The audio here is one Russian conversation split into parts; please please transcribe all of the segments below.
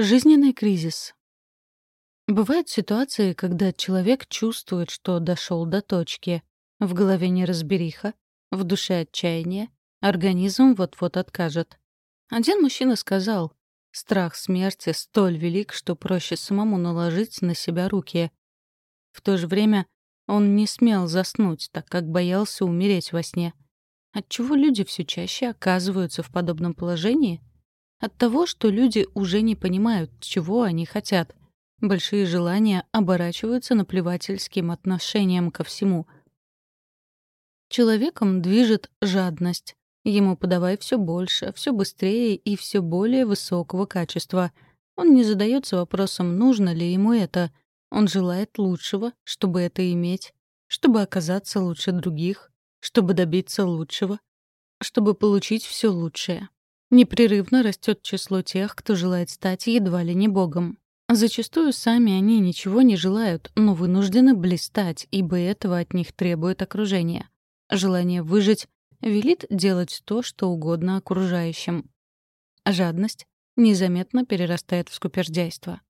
Жизненный кризис. Бывают ситуации, когда человек чувствует, что дошел до точки. В голове неразбериха, в душе отчаяние, организм вот-вот откажет. Один мужчина сказал, страх смерти столь велик, что проще самому наложить на себя руки. В то же время он не смел заснуть, так как боялся умереть во сне. Отчего люди все чаще оказываются в подобном положении? От того, что люди уже не понимают, чего они хотят. Большие желания оборачиваются наплевательским отношением ко всему. Человеком движет жадность. Ему подавай все больше, все быстрее и все более высокого качества. Он не задается вопросом, нужно ли ему это. Он желает лучшего, чтобы это иметь, чтобы оказаться лучше других, чтобы добиться лучшего, чтобы получить все лучшее. Непрерывно растет число тех, кто желает стать едва ли не богом. Зачастую сами они ничего не желают, но вынуждены блистать, ибо этого от них требует окружение. Желание выжить велит делать то, что угодно окружающим. Жадность незаметно перерастает в скупердяйство.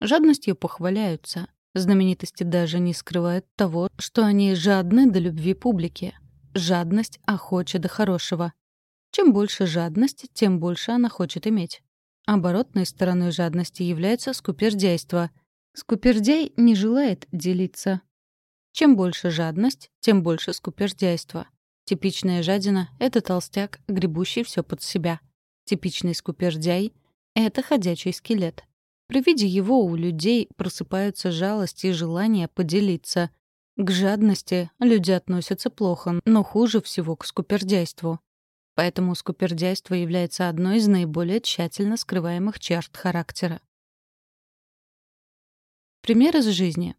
Жадностью похваляются. Знаменитости даже не скрывают того, что они жадны до любви публики. Жадность охоча до хорошего. Чем больше жадность, тем больше она хочет иметь. Оборотной стороной жадности является скупердяйство. Скупердяй не желает делиться. Чем больше жадность, тем больше скупердяйство. Типичная жадина — это толстяк, гребущий все под себя. Типичный скупердяй — это ходячий скелет. При виде его у людей просыпаются жалость и желание поделиться. К жадности люди относятся плохо, но хуже всего к скупердяйству. Поэтому скупердяйство является одной из наиболее тщательно скрываемых черт характера. Пример из жизни.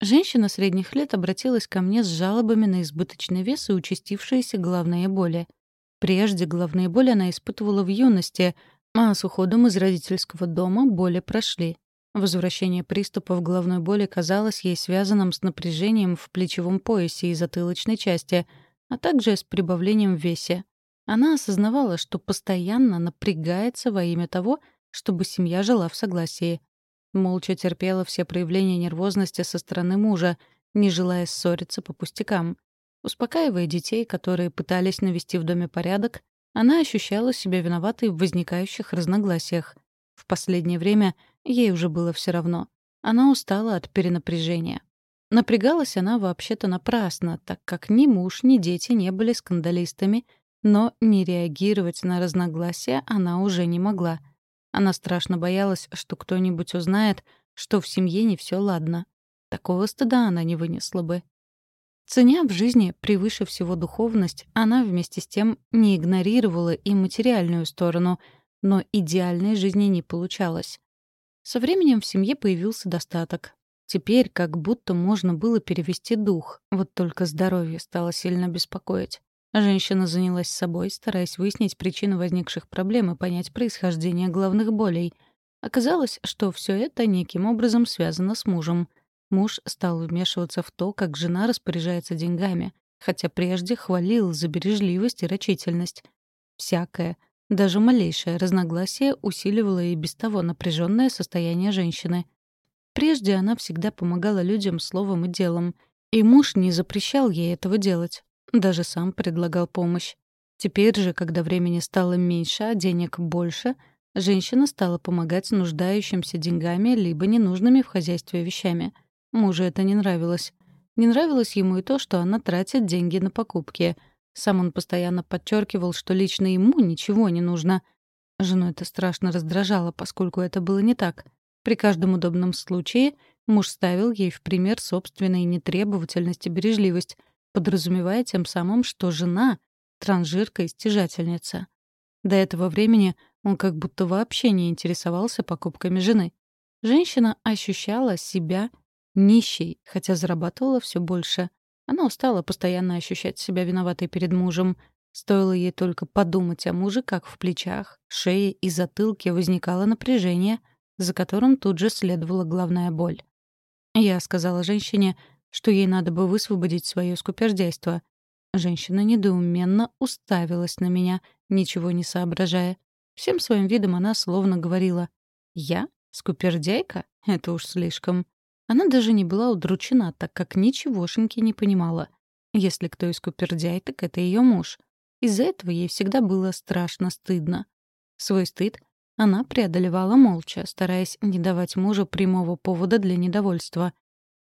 Женщина средних лет обратилась ко мне с жалобами на избыточный вес и участившиеся головные боли. Прежде головные боли она испытывала в юности, а с уходом из родительского дома боли прошли. Возвращение приступов головной боли казалось ей связанным с напряжением в плечевом поясе и затылочной части, а также с прибавлением в весе. Она осознавала, что постоянно напрягается во имя того, чтобы семья жила в согласии. Молча терпела все проявления нервозности со стороны мужа, не желая ссориться по пустякам. Успокаивая детей, которые пытались навести в доме порядок, она ощущала себя виноватой в возникающих разногласиях. В последнее время ей уже было все равно. Она устала от перенапряжения. Напрягалась она вообще-то напрасно, так как ни муж, ни дети не были скандалистами — но не реагировать на разногласия она уже не могла. Она страшно боялась, что кто-нибудь узнает, что в семье не все ладно. Такого стыда она не вынесла бы. Ценя в жизни превыше всего духовность, она вместе с тем не игнорировала и материальную сторону, но идеальной жизни не получалось. Со временем в семье появился достаток. Теперь как будто можно было перевести дух, вот только здоровье стало сильно беспокоить. Женщина занялась собой, стараясь выяснить причину возникших проблем и понять происхождение головных болей. Оказалось, что все это неким образом связано с мужем. Муж стал вмешиваться в то, как жена распоряжается деньгами, хотя прежде хвалил за бережливость и рачительность. Всякое, даже малейшее разногласие усиливало и без того напряженное состояние женщины. Прежде она всегда помогала людям словом и делом, и муж не запрещал ей этого делать. Даже сам предлагал помощь. Теперь же, когда времени стало меньше, а денег больше, женщина стала помогать нуждающимся деньгами либо ненужными в хозяйстве вещами. Мужу это не нравилось. Не нравилось ему и то, что она тратит деньги на покупки. Сам он постоянно подчеркивал, что лично ему ничего не нужно. Жену это страшно раздражало, поскольку это было не так. При каждом удобном случае муж ставил ей в пример собственной нетребовательность и бережливость, подразумевая тем самым, что жена — транжирка и стяжательница. До этого времени он как будто вообще не интересовался покупками жены. Женщина ощущала себя нищей, хотя зарабатывала все больше. Она устала постоянно ощущать себя виноватой перед мужем. Стоило ей только подумать о муже, как в плечах, шее и затылке возникало напряжение, за которым тут же следовала главная боль. Я сказала женщине, что ей надо бы высвободить свое скупердяйство. Женщина недоуменно уставилась на меня, ничего не соображая. Всем своим видом она словно говорила Я? Скупердяйка? Это уж слишком. Она даже не была удручена, так как ничегошеньки не понимала. Если кто и скупердяй, так это ее муж. Из-за этого ей всегда было страшно стыдно. Свой стыд она преодолевала молча, стараясь не давать мужу прямого повода для недовольства.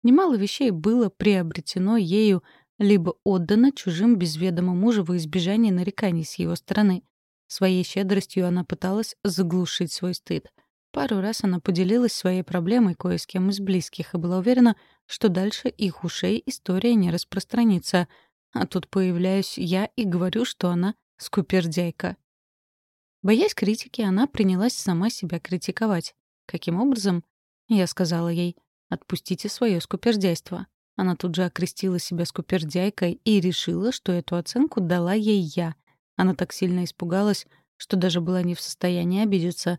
Немало вещей было приобретено ею либо отдано чужим без ведома мужа во избежание нареканий с его стороны. Своей щедростью она пыталась заглушить свой стыд. Пару раз она поделилась своей проблемой кое с кем из близких и была уверена, что дальше их ушей история не распространится. А тут появляюсь я и говорю, что она скупердяйка. Боясь критики, она принялась сама себя критиковать. Каким образом? Я сказала ей, отпустите свое скупердяйство. Она тут же окрестила себя скупердяйкой и решила, что эту оценку дала ей я. Она так сильно испугалась, что даже была не в состоянии обидеться.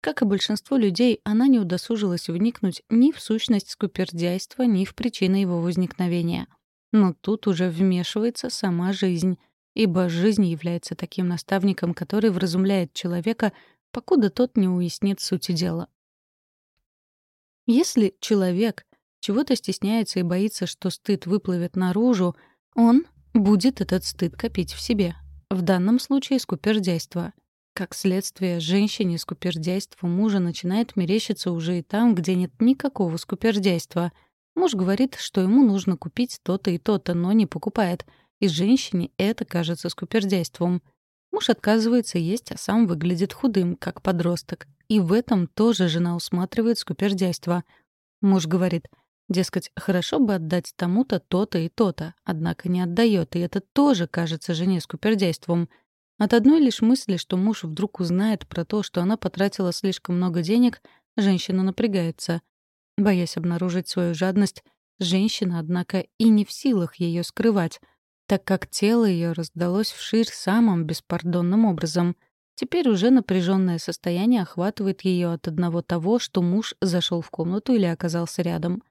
Как и большинство людей, она не удосужилась вникнуть ни в сущность скупердяйства, ни в причины его возникновения. Но тут уже вмешивается сама жизнь, ибо жизнь является таким наставником, который вразумляет человека, покуда тот не уяснит сути дела. Если человек чего-то стесняется и боится, что стыд выплывет наружу, он будет этот стыд копить в себе. В данном случае скупердяйство. Как следствие, женщине скупердяйство мужа начинает мерещиться уже и там, где нет никакого скупердяйства. Муж говорит, что ему нужно купить то-то и то-то, но не покупает — и женщине это кажется скупердяйством. Муж отказывается есть, а сам выглядит худым, как подросток. И в этом тоже жена усматривает скупердяйство. Муж говорит, дескать, хорошо бы отдать тому-то то-то и то-то, однако не отдает, и это тоже кажется жене скупердяйством. От одной лишь мысли, что муж вдруг узнает про то, что она потратила слишком много денег, женщина напрягается. Боясь обнаружить свою жадность, женщина, однако, и не в силах ее скрывать — так как тело ее раздалось вширь самым беспардонным образом. Теперь уже напряженное состояние охватывает ее от одного того, что муж зашел в комнату или оказался рядом.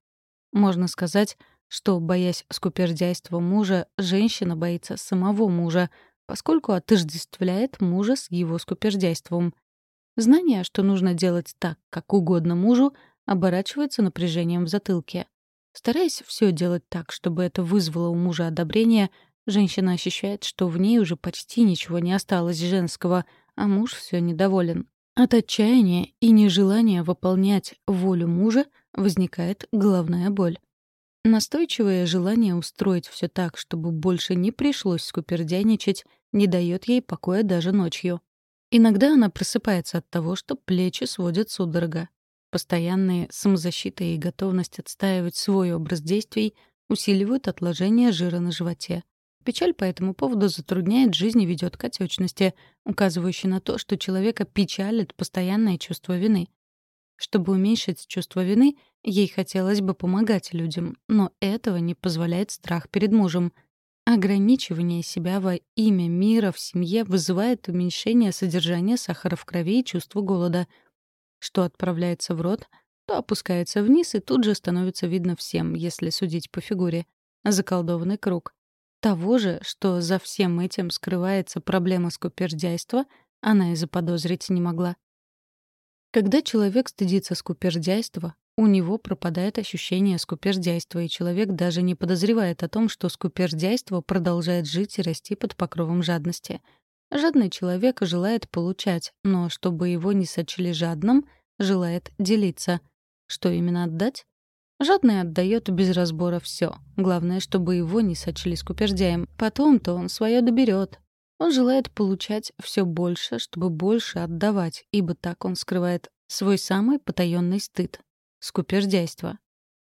Можно сказать, что, боясь скупердяйства мужа, женщина боится самого мужа, поскольку отождествляет мужа с его скупердяйством. Знание, что нужно делать так, как угодно мужу, оборачивается напряжением в затылке. Стараясь все делать так, чтобы это вызвало у мужа одобрение, женщина ощущает, что в ней уже почти ничего не осталось женского, а муж все недоволен. От отчаяния и нежелания выполнять волю мужа возникает головная боль. Настойчивое желание устроить все так, чтобы больше не пришлось скупердяничать, не дает ей покоя даже ночью. Иногда она просыпается от того, что плечи сводят судорога. Постоянные самозащита и готовность отстаивать свой образ действий усиливают отложение жира на животе. Печаль по этому поводу затрудняет жизнь и ведет к отечности, указывающей на то, что человека печалит постоянное чувство вины. Чтобы уменьшить чувство вины, ей хотелось бы помогать людям, но этого не позволяет страх перед мужем. Ограничивание себя во имя мира в семье вызывает уменьшение содержания сахара в крови и чувство голода — что отправляется в рот, то опускается вниз и тут же становится видно всем, если судить по фигуре. Заколдованный круг. Того же, что за всем этим скрывается проблема скупердяйства, она и заподозрить не могла. Когда человек стыдится скупердяйства, у него пропадает ощущение скупердяйства, и человек даже не подозревает о том, что скупердяйство продолжает жить и расти под покровом жадности. Жадный человек желает получать, но чтобы его не сочли жадным, желает делиться. Что именно отдать? Жадный отдает без разбора все. Главное, чтобы его не сочли скупердяем. Потом-то он свое доберет. Он желает получать все больше, чтобы больше отдавать, ибо так он скрывает свой самый потаенный стыд — скупердяйство.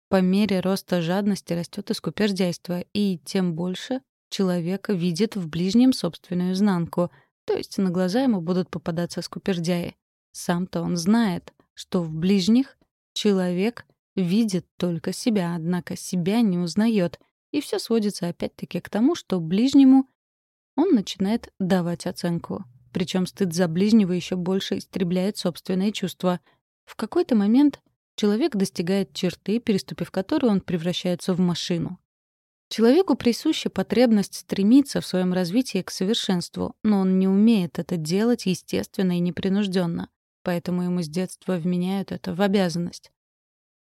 По мере роста жадности растет и скупердяйство, и тем больше человек видит в ближнем собственную изнанку, то есть на глаза ему будут попадаться скупердяи. Сам-то он знает, что в ближних человек видит только себя, однако себя не узнает, и все сводится опять-таки к тому, что ближнему он начинает давать оценку. Причем стыд за ближнего еще больше истребляет собственные чувства. В какой-то момент человек достигает черты, переступив которую он превращается в машину. Человеку присуща потребность стремиться в своем развитии к совершенству, но он не умеет это делать естественно и непринужденно. поэтому ему с детства вменяют это в обязанность.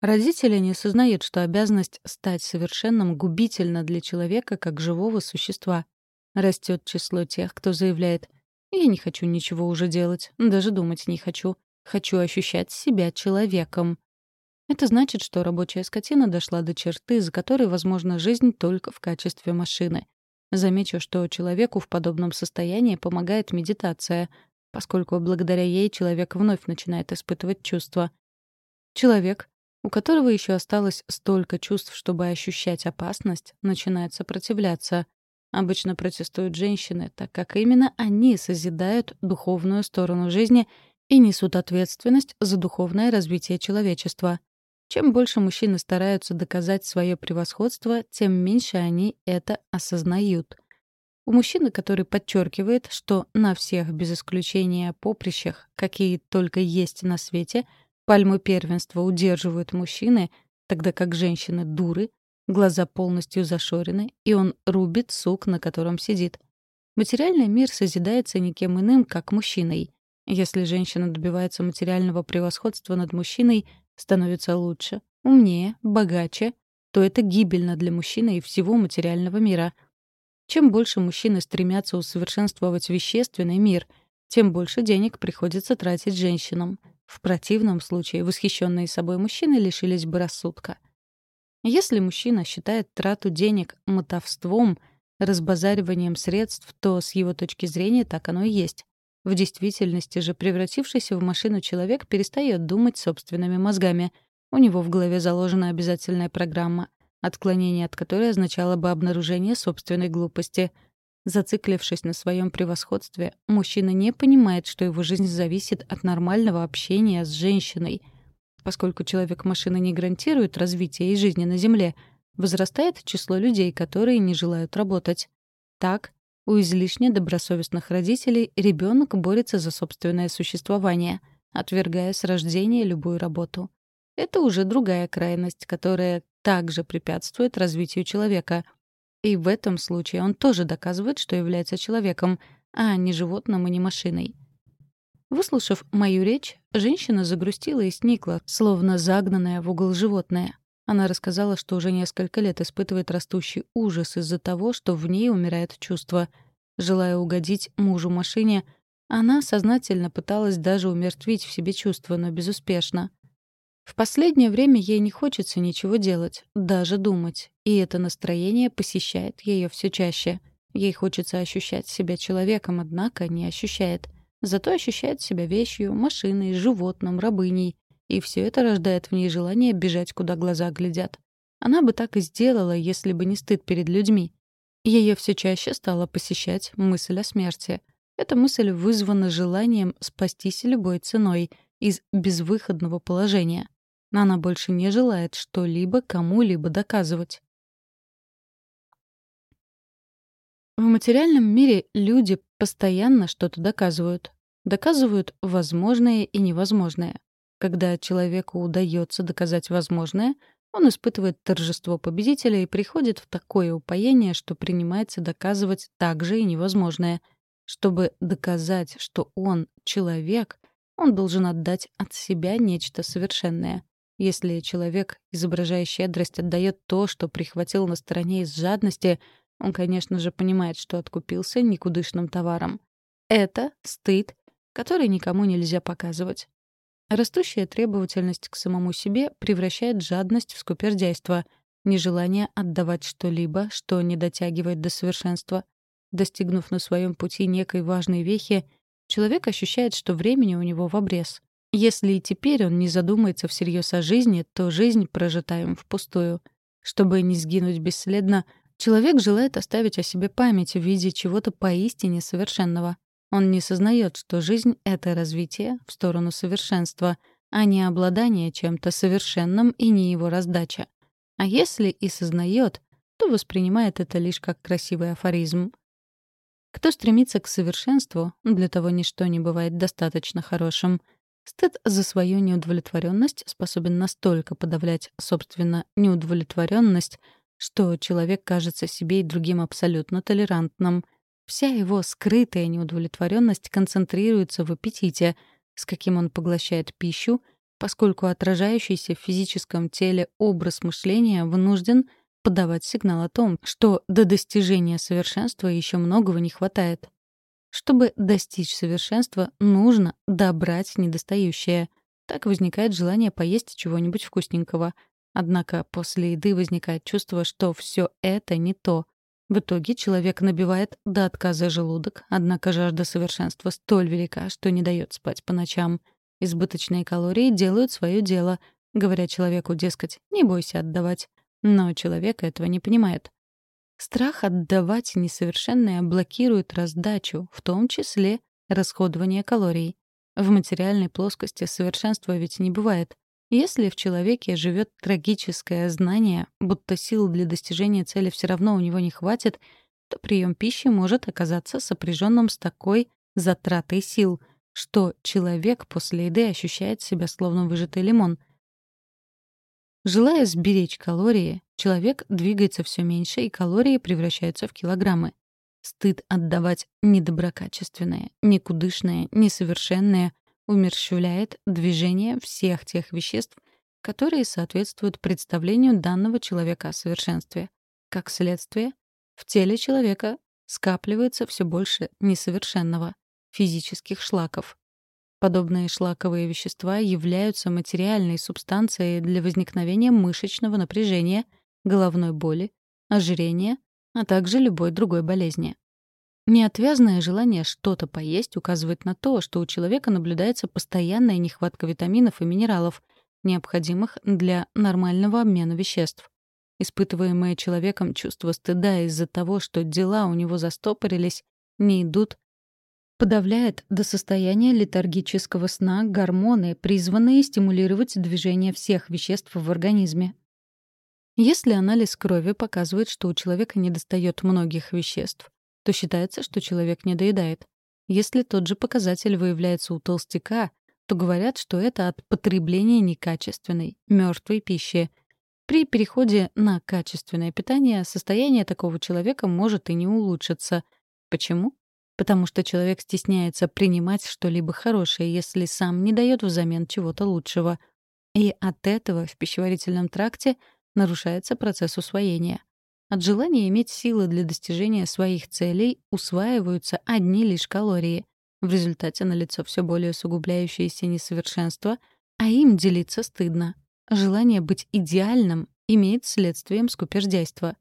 Родители не осознают, что обязанность стать совершенным губительна для человека как живого существа. Растет число тех, кто заявляет «Я не хочу ничего уже делать, даже думать не хочу. Хочу ощущать себя человеком». Это значит, что рабочая скотина дошла до черты, за которой возможна жизнь только в качестве машины. Замечу, что человеку в подобном состоянии помогает медитация, поскольку благодаря ей человек вновь начинает испытывать чувства. Человек, у которого еще осталось столько чувств, чтобы ощущать опасность, начинает сопротивляться. Обычно протестуют женщины, так как именно они созидают духовную сторону жизни и несут ответственность за духовное развитие человечества. Чем больше мужчины стараются доказать свое превосходство, тем меньше они это осознают. У мужчины, который подчеркивает, что на всех без исключения поприщах, какие только есть на свете, пальму первенства удерживают мужчины, тогда как женщины — дуры, глаза полностью зашорены, и он рубит сук, на котором сидит. Материальный мир созидается никем иным, как мужчиной. Если женщина добивается материального превосходства над мужчиной — становится лучше, умнее, богаче, то это гибельно для мужчины и всего материального мира. Чем больше мужчины стремятся усовершенствовать вещественный мир, тем больше денег приходится тратить женщинам. В противном случае восхищенные собой мужчины лишились бы рассудка. Если мужчина считает трату денег мотовством, разбазариванием средств, то с его точки зрения так оно и есть. В действительности же превратившийся в машину человек перестает думать собственными мозгами. У него в голове заложена обязательная программа, отклонение от которой означало бы обнаружение собственной глупости. Зациклившись на своем превосходстве, мужчина не понимает, что его жизнь зависит от нормального общения с женщиной. Поскольку человек-машина не гарантирует развитие и жизни на Земле, возрастает число людей, которые не желают работать. Так, у излишне добросовестных родителей ребенок борется за собственное существование, отвергая с рождения любую работу. Это уже другая крайность, которая также препятствует развитию человека. И в этом случае он тоже доказывает, что является человеком, а не животным и не машиной. Выслушав мою речь, женщина загрустила и сникла, словно загнанная в угол животное. Она рассказала, что уже несколько лет испытывает растущий ужас из-за того, что в ней умирает чувство. Желая угодить мужу-машине, она сознательно пыталась даже умертвить в себе чувства, но безуспешно. В последнее время ей не хочется ничего делать, даже думать, и это настроение посещает ее все чаще. Ей хочется ощущать себя человеком, однако не ощущает. Зато ощущает себя вещью, машиной, животным, рабыней. И все это рождает в ней желание бежать, куда глаза глядят. Она бы так и сделала, если бы не стыд перед людьми. Ее все чаще стала посещать мысль о смерти. Эта мысль вызвана желанием спастись любой ценой из безвыходного положения. Она больше не желает что-либо кому-либо доказывать. В материальном мире люди постоянно что-то доказывают. Доказывают возможное и невозможное. Когда человеку удается доказать возможное, он испытывает торжество победителя и приходит в такое упоение, что принимается доказывать также и невозможное. Чтобы доказать, что он человек, он должен отдать от себя нечто совершенное. Если человек, изображая щедрость, отдает то, что прихватил на стороне из жадности, он, конечно же, понимает, что откупился никудышным товаром. Это стыд, который никому нельзя показывать. Растущая требовательность к самому себе превращает жадность в скупердяйство, нежелание отдавать что-либо, что не дотягивает до совершенства. Достигнув на своем пути некой важной вехи, человек ощущает, что времени у него в обрез. Если и теперь он не задумается всерьез о жизни, то жизнь прожита им впустую. Чтобы не сгинуть бесследно, человек желает оставить о себе память в виде чего-то поистине совершенного. Он не сознает, что жизнь — это развитие в сторону совершенства, а не обладание чем-то совершенным и не его раздача. А если и сознает, то воспринимает это лишь как красивый афоризм. Кто стремится к совершенству, для того ничто не бывает достаточно хорошим. Стыд за свою неудовлетворенность способен настолько подавлять, собственно, неудовлетворенность, что человек кажется себе и другим абсолютно толерантным — Вся его скрытая неудовлетворенность концентрируется в аппетите, с каким он поглощает пищу, поскольку отражающийся в физическом теле образ мышления вынужден подавать сигнал о том, что до достижения совершенства еще многого не хватает. Чтобы достичь совершенства, нужно добрать недостающее. Так возникает желание поесть чего-нибудь вкусненького. Однако после еды возникает чувство, что все это не то. В итоге человек набивает до отказа желудок, однако жажда совершенства столь велика, что не дает спать по ночам. Избыточные калории делают свое дело, говоря человеку, дескать, не бойся отдавать. Но человек этого не понимает. Страх отдавать несовершенное блокирует раздачу, в том числе расходование калорий. В материальной плоскости совершенства ведь не бывает. Если в человеке живет трагическое знание, будто сил для достижения цели все равно у него не хватит, то прием пищи может оказаться сопряженным с такой затратой сил, что человек после еды ощущает себя словно выжатый лимон — Желая сберечь калории, человек двигается все меньше, и калории превращаются в килограммы. Стыд отдавать недоброкачественное, никудышное, несовершенное умерщвляет движение всех тех веществ, которые соответствуют представлению данного человека о совершенстве. Как следствие, в теле человека скапливается все больше несовершенного, физических шлаков, Подобные шлаковые вещества являются материальной субстанцией для возникновения мышечного напряжения, головной боли, ожирения, а также любой другой болезни. Неотвязное желание что-то поесть указывает на то, что у человека наблюдается постоянная нехватка витаминов и минералов, необходимых для нормального обмена веществ. Испытываемое человеком чувство стыда из-за того, что дела у него застопорились, не идут подавляет до состояния летаргического сна гормоны, призванные стимулировать движение всех веществ в организме. Если анализ крови показывает, что у человека недостает многих веществ, то считается, что человек недоедает. Если тот же показатель выявляется у толстяка, то говорят, что это от потребления некачественной, мертвой пищи. При переходе на качественное питание состояние такого человека может и не улучшиться. Почему? потому что человек стесняется принимать что-либо хорошее, если сам не дает взамен чего-то лучшего. И от этого в пищеварительном тракте нарушается процесс усвоения. От желания иметь силы для достижения своих целей усваиваются одни лишь калории. В результате налицо все более усугубляющееся несовершенство, а им делиться стыдно. Желание быть идеальным имеет следствием скупердяйства.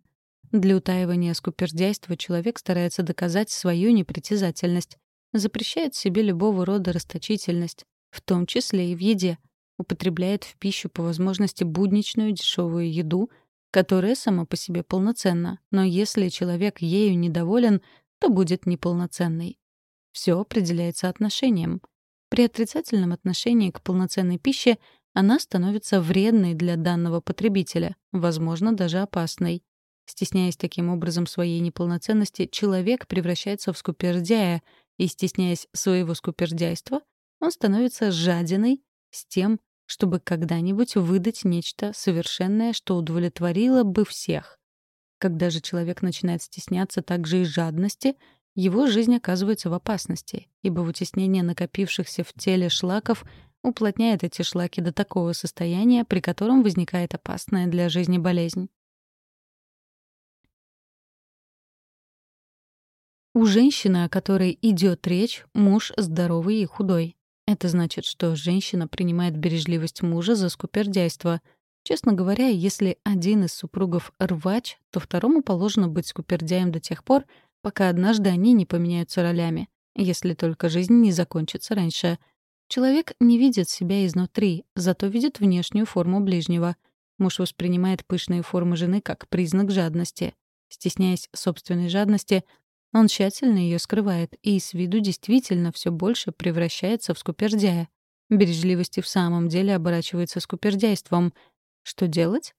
Для утаивания скупердяйства человек старается доказать свою непритязательность, запрещает себе любого рода расточительность, в том числе и в еде, употребляет в пищу по возможности будничную дешевую еду, которая сама по себе полноценна, но если человек ею недоволен, то будет неполноценной. Все определяется отношением. При отрицательном отношении к полноценной пище она становится вредной для данного потребителя, возможно, даже опасной. Стесняясь таким образом своей неполноценности, человек превращается в скупердяя, и, стесняясь своего скупердяйства, он становится жадиной с тем, чтобы когда-нибудь выдать нечто совершенное, что удовлетворило бы всех. Когда же человек начинает стесняться также и жадности, его жизнь оказывается в опасности, ибо вытеснение накопившихся в теле шлаков уплотняет эти шлаки до такого состояния, при котором возникает опасная для жизни болезнь. У женщины, о которой идет речь, муж здоровый и худой. Это значит, что женщина принимает бережливость мужа за скупердяйство. Честно говоря, если один из супругов рвач, то второму положено быть скупердяем до тех пор, пока однажды они не поменяются ролями, если только жизнь не закончится раньше. Человек не видит себя изнутри, зато видит внешнюю форму ближнего. Муж воспринимает пышные формы жены как признак жадности. Стесняясь собственной жадности, он тщательно ее скрывает и с виду действительно все больше превращается в скупердяя. Бережливость и в самом деле оборачивается скупердяйством. Что делать?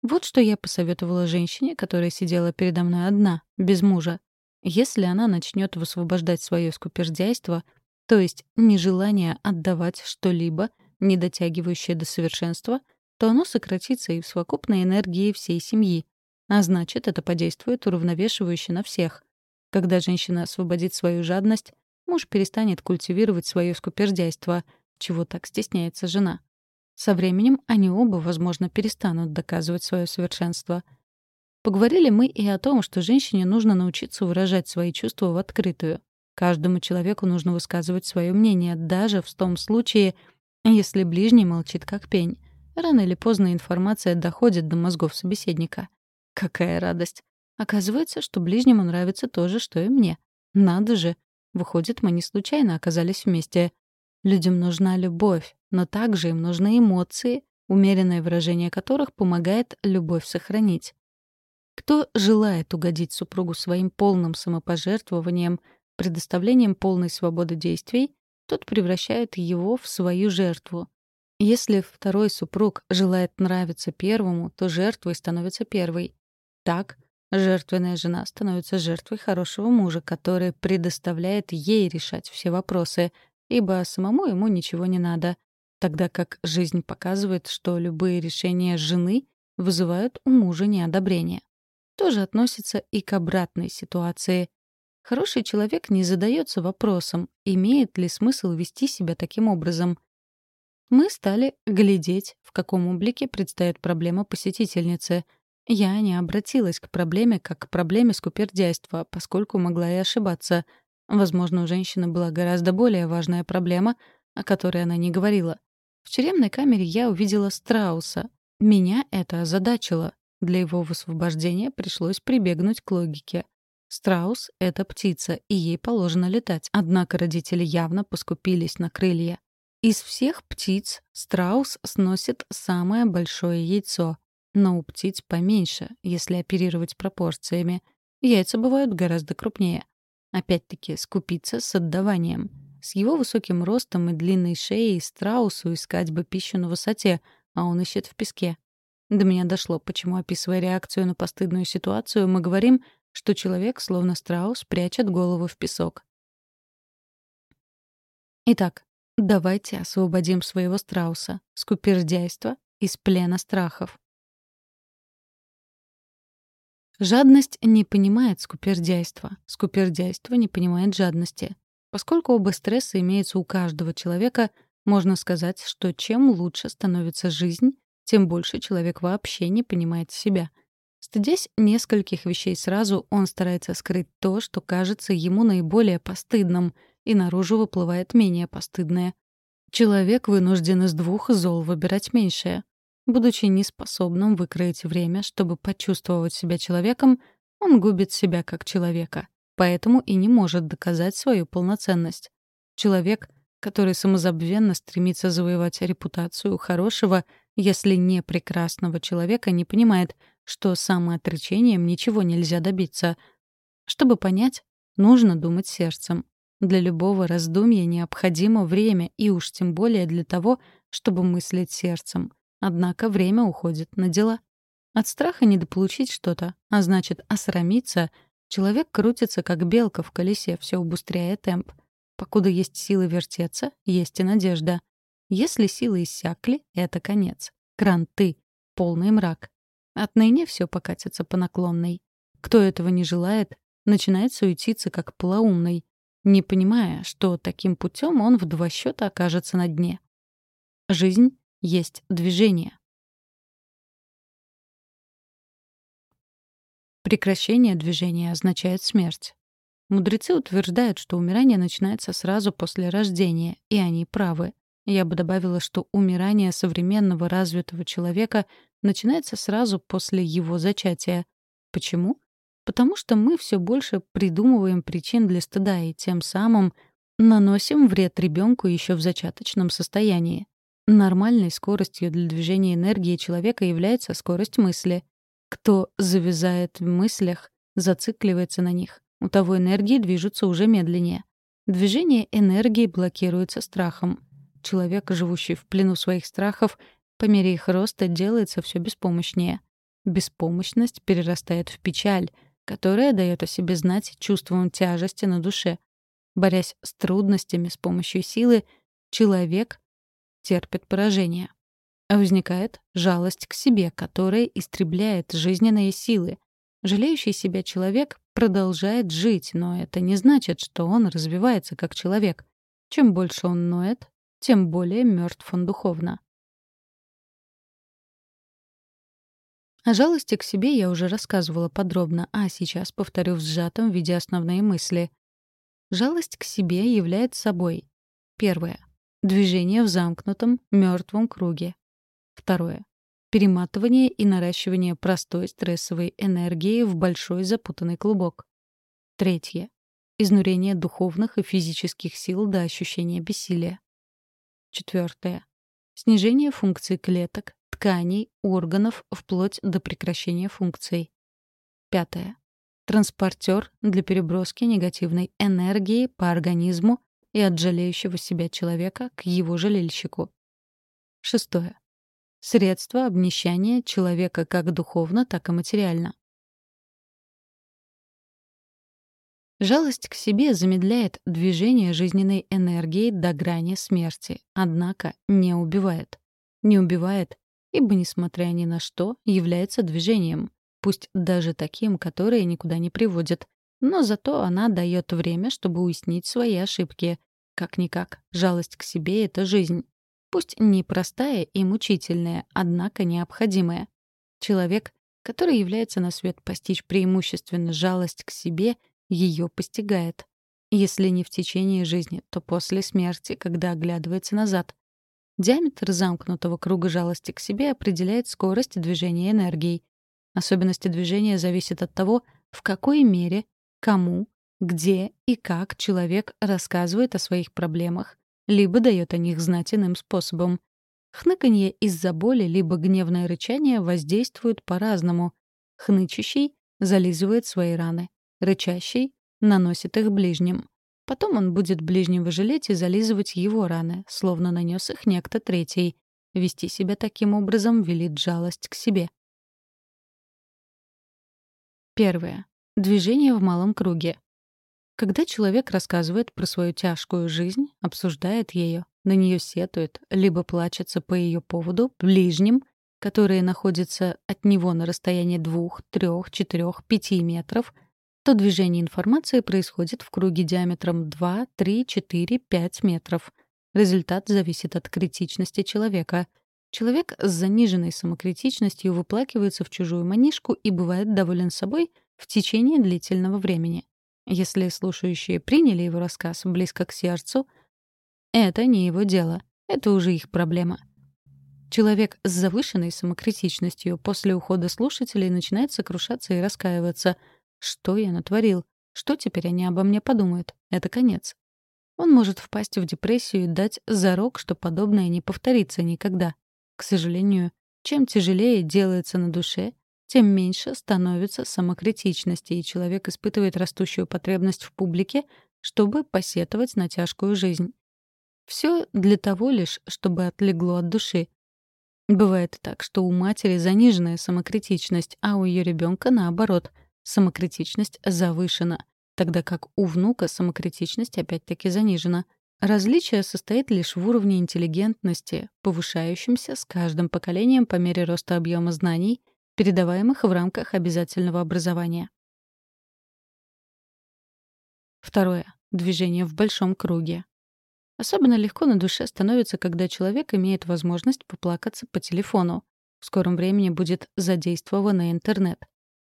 Вот что я посоветовала женщине, которая сидела передо мной одна, без мужа. Если она начнет высвобождать свое скупердяйство, то есть нежелание отдавать что-либо, не дотягивающее до совершенства, то оно сократится и в совокупной энергии всей семьи. А значит, это подействует уравновешивающе на всех. Когда женщина освободит свою жадность, муж перестанет культивировать свое скупердяйство, чего так стесняется жена. Со временем они оба, возможно, перестанут доказывать свое совершенство. Поговорили мы и о том, что женщине нужно научиться выражать свои чувства в открытую. Каждому человеку нужно высказывать свое мнение, даже в том случае, если ближний молчит как пень. Рано или поздно информация доходит до мозгов собеседника. Какая радость! Оказывается, что ближнему нравится то же, что и мне. Надо же! Выходит, мы не случайно оказались вместе. Людям нужна любовь, но также им нужны эмоции, умеренное выражение которых помогает любовь сохранить. Кто желает угодить супругу своим полным самопожертвованием, предоставлением полной свободы действий, тот превращает его в свою жертву. Если второй супруг желает нравиться первому, то жертвой становится первой. Так, жертвенная жена становится жертвой хорошего мужа, который предоставляет ей решать все вопросы, ибо самому ему ничего не надо, тогда как жизнь показывает, что любые решения жены вызывают у мужа неодобрение. Тоже относится и к обратной ситуации. Хороший человек не задается вопросом, имеет ли смысл вести себя таким образом. Мы стали глядеть, в каком облике предстоит проблема посетительницы. Я не обратилась к проблеме как к проблеме скупердяйства, поскольку могла и ошибаться. Возможно, у женщины была гораздо более важная проблема, о которой она не говорила. В тюремной камере я увидела страуса. Меня это озадачило. Для его высвобождения пришлось прибегнуть к логике. Страус — это птица, и ей положено летать. Однако родители явно поскупились на крылья. Из всех птиц страус сносит самое большое яйцо. Но у птиц поменьше, если оперировать пропорциями. Яйца бывают гораздо крупнее. Опять-таки, скупиться с отдаванием. С его высоким ростом и длинной шеей страусу искать бы пищу на высоте, а он ищет в песке. До меня дошло, почему, описывая реакцию на постыдную ситуацию, мы говорим, что человек, словно страус, прячет голову в песок. Итак, давайте освободим своего страуса, скупердяйства, из плена страхов. Жадность не понимает скупердяйства, скупердяйство не понимает жадности. Поскольку оба стресса имеются у каждого человека, можно сказать, что чем лучше становится жизнь, тем больше человек вообще не понимает себя — Стыдясь нескольких вещей сразу, он старается скрыть то, что кажется ему наиболее постыдным, и наружу выплывает менее постыдное. Человек вынужден из двух зол выбирать меньшее. Будучи неспособным выкроить время, чтобы почувствовать себя человеком, он губит себя как человека, поэтому и не может доказать свою полноценность. Человек, который самозабвенно стремится завоевать репутацию хорошего, если не прекрасного человека, не понимает — что самоотречением ничего нельзя добиться. Чтобы понять, нужно думать сердцем. Для любого раздумья необходимо время, и уж тем более для того, чтобы мыслить сердцем. Однако время уходит на дела. От страха недополучить что-то, а значит, осрамиться, человек крутится, как белка в колесе, все убыстряя темп. Покуда есть силы вертеться, есть и надежда. Если силы иссякли, это конец. Кранты, полный мрак. Отныне все покатится по наклонной. Кто этого не желает, начинает суетиться как полоумный, не понимая, что таким путем он в два счета окажется на дне. Жизнь есть движение. Прекращение движения означает смерть. Мудрецы утверждают, что умирание начинается сразу после рождения, и они правы. Я бы добавила, что умирание современного развитого человека начинается сразу после его зачатия. Почему? Потому что мы все больше придумываем причин для стыда и тем самым наносим вред ребенку еще в зачаточном состоянии. Нормальной скоростью для движения энергии человека является скорость мысли. Кто завязает в мыслях, зацикливается на них, у того энергии движутся уже медленнее. Движение энергии блокируется страхом. Человек, живущий в плену своих страхов, по мере их роста делается все беспомощнее. Беспомощность перерастает в печаль, которая дает о себе знать чувством тяжести на душе. Борясь с трудностями с помощью силы, человек терпит поражение. Возникает жалость к себе, которая истребляет жизненные силы. Жалеющий себя человек продолжает жить, но это не значит, что он развивается как человек. Чем больше он ноет, тем более мертв он духовно. О жалости к себе я уже рассказывала подробно, а сейчас повторю в сжатом виде основные мысли. Жалость к себе является собой. Первое. Движение в замкнутом, мертвом круге. Второе. Перематывание и наращивание простой стрессовой энергии в большой запутанный клубок. Третье. Изнурение духовных и физических сил до ощущения бессилия. Четвертое. Снижение функций клеток, тканей, органов вплоть до прекращения функций. Пятое. Транспортер для переброски негативной энергии по организму и от жалеющего себя человека к его жалельщику. Шестое. Средство обнищания человека как духовно, так и материально. Жалость к себе замедляет движение жизненной энергии до грани смерти, однако не убивает. Не убивает, ибо, несмотря ни на что, является движением, пусть даже таким, которое никуда не приводит, но зато она дает время, чтобы уяснить свои ошибки. Как-никак, жалость к себе — это жизнь. Пусть непростая и мучительная, однако необходимая. Человек, который является на свет постичь преимущественно жалость к себе — ее постигает. Если не в течение жизни, то после смерти, когда оглядывается назад. Диаметр замкнутого круга жалости к себе определяет скорость движения энергии. Особенности движения зависят от того, в какой мере, кому, где и как человек рассказывает о своих проблемах, либо дает о них знать иным способом. Хныканье из-за боли либо гневное рычание воздействуют по-разному. Хнычащий зализывает свои раны. Рычащий наносит их ближним. Потом он будет ближнего жалеть и зализывать его раны, словно нанес их некто третий. Вести себя таким образом велит жалость к себе. Первое. Движение в малом круге. Когда человек рассказывает про свою тяжкую жизнь, обсуждает ее, на нее сетует, либо плачется по ее поводу ближним, которые находятся от него на расстоянии двух, трех, четырех, пяти метров — то движение информации происходит в круге диаметром 2, 3, 4, 5 метров. Результат зависит от критичности человека. Человек с заниженной самокритичностью выплакивается в чужую манишку и бывает доволен собой в течение длительного времени. Если слушающие приняли его рассказ близко к сердцу, это не его дело, это уже их проблема. Человек с завышенной самокритичностью после ухода слушателей начинает сокрушаться и раскаиваться — что я натворил? Что теперь они обо мне подумают? Это конец. Он может впасть в депрессию и дать зарок, что подобное не повторится никогда. К сожалению, чем тяжелее делается на душе, тем меньше становится самокритичности, и человек испытывает растущую потребность в публике, чтобы посетовать на тяжкую жизнь. Все для того лишь, чтобы отлегло от души. Бывает так, что у матери заниженная самокритичность, а у ее ребенка наоборот — самокритичность завышена, тогда как у внука самокритичность опять-таки занижена. Различие состоит лишь в уровне интеллигентности, повышающемся с каждым поколением по мере роста объема знаний, передаваемых в рамках обязательного образования. Второе. Движение в большом круге. Особенно легко на душе становится, когда человек имеет возможность поплакаться по телефону. В скором времени будет задействован интернет.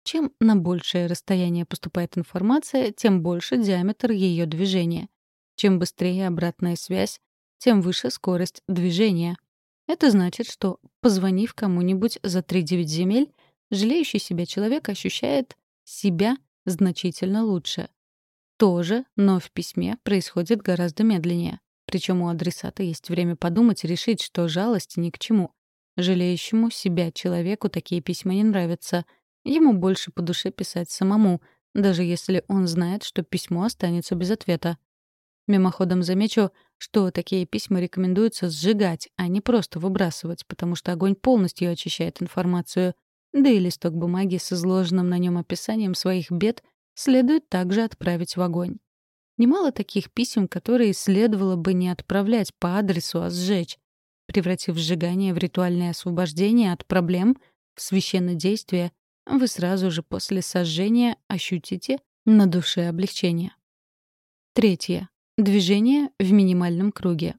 Чем на большее расстояние поступает информация, тем больше диаметр ее движения. Чем быстрее обратная связь, тем выше скорость движения. Это значит, что, позвонив кому-нибудь за 3-9 земель, жалеющий себя человек ощущает себя значительно лучше. То же, но в письме происходит гораздо медленнее. Причем у адресата есть время подумать и решить, что жалость ни к чему. Жалеющему себя человеку такие письма не нравятся — Ему больше по душе писать самому, даже если он знает, что письмо останется без ответа. Мимоходом замечу, что такие письма рекомендуется сжигать, а не просто выбрасывать, потому что огонь полностью очищает информацию. Да и листок бумаги с изложенным на нем описанием своих бед следует также отправить в огонь. Немало таких писем, которые следовало бы не отправлять по адресу, а сжечь, превратив сжигание в ритуальное освобождение от проблем в священное действие вы сразу же после сожжения ощутите На душе облегчение. Третье. Движение в минимальном круге.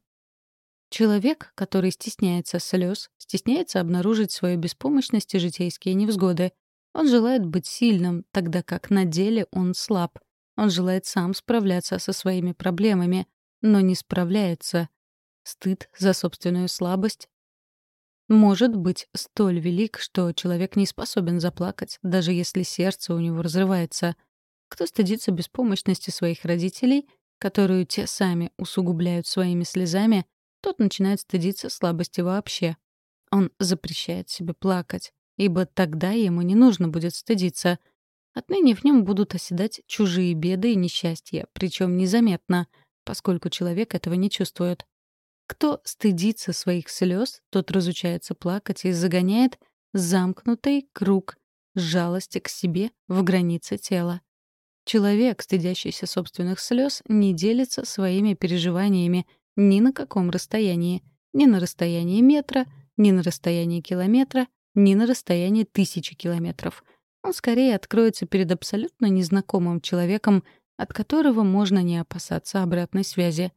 Человек, который стесняется слез, стесняется обнаружить свою беспомощность и житейские невзгоды. Он желает быть сильным, тогда как на деле он слаб. Он желает сам справляться со своими проблемами, но не справляется. Стыд за собственную слабость может быть столь велик, что человек не способен заплакать, даже если сердце у него разрывается. Кто стыдится беспомощности своих родителей, которую те сами усугубляют своими слезами, тот начинает стыдиться слабости вообще. Он запрещает себе плакать, ибо тогда ему не нужно будет стыдиться. Отныне в нем будут оседать чужие беды и несчастья, причем незаметно, поскольку человек этого не чувствует. Кто стыдится своих слез, тот разучается плакать и загоняет замкнутый круг жалости к себе в границе тела. Человек, стыдящийся собственных слез, не делится своими переживаниями ни на каком расстоянии. Ни на расстоянии метра, ни на расстоянии километра, ни на расстоянии тысячи километров. Он скорее откроется перед абсолютно незнакомым человеком, от которого можно не опасаться обратной связи.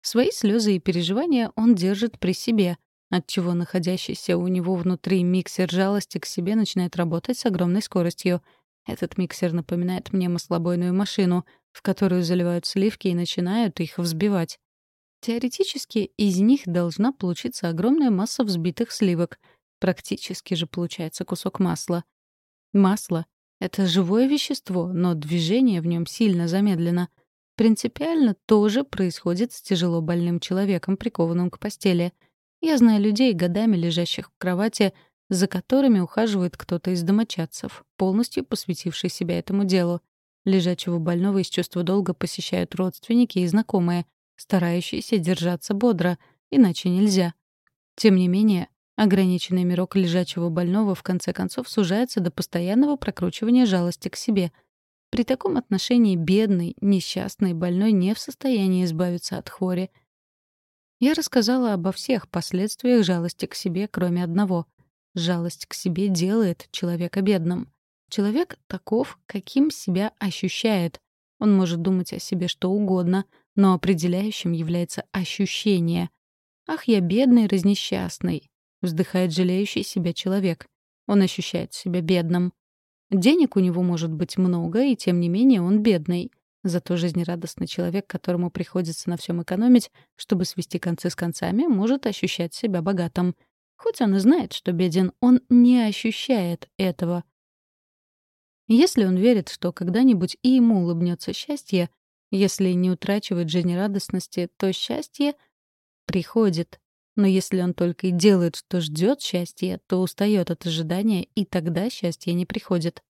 Свои слезы и переживания он держит при себе, отчего находящийся у него внутри миксер жалости к себе начинает работать с огромной скоростью. Этот миксер напоминает мне маслобойную машину, в которую заливают сливки и начинают их взбивать. Теоретически из них должна получиться огромная масса взбитых сливок. Практически же получается кусок масла. Масло — это живое вещество, но движение в нем сильно замедлено — Принципиально тоже происходит с тяжело больным человеком, прикованным к постели. Я знаю людей, годами лежащих в кровати, за которыми ухаживает кто-то из домочадцев, полностью посвятивший себя этому делу. Лежачего больного из чувства долга посещают родственники и знакомые, старающиеся держаться бодро, иначе нельзя. Тем не менее, ограниченный мирок лежачего больного в конце концов сужается до постоянного прокручивания жалости к себе — при таком отношении бедный, несчастный, больной не в состоянии избавиться от хвори. Я рассказала обо всех последствиях жалости к себе, кроме одного. Жалость к себе делает человека бедным. Человек таков, каким себя ощущает. Он может думать о себе что угодно, но определяющим является ощущение. «Ах, я бедный, разнесчастный», — вздыхает жалеющий себя человек. Он ощущает себя бедным. Денег у него может быть много, и тем не менее он бедный. Зато жизнерадостный человек, которому приходится на всем экономить, чтобы свести концы с концами, может ощущать себя богатым. Хоть он и знает, что беден, он не ощущает этого. Если он верит, что когда-нибудь и ему улыбнется счастье, если не утрачивает жизнерадостности, то счастье приходит. Но если он только и делает, что ждет счастья, то устает от ожидания, и тогда счастье не приходит.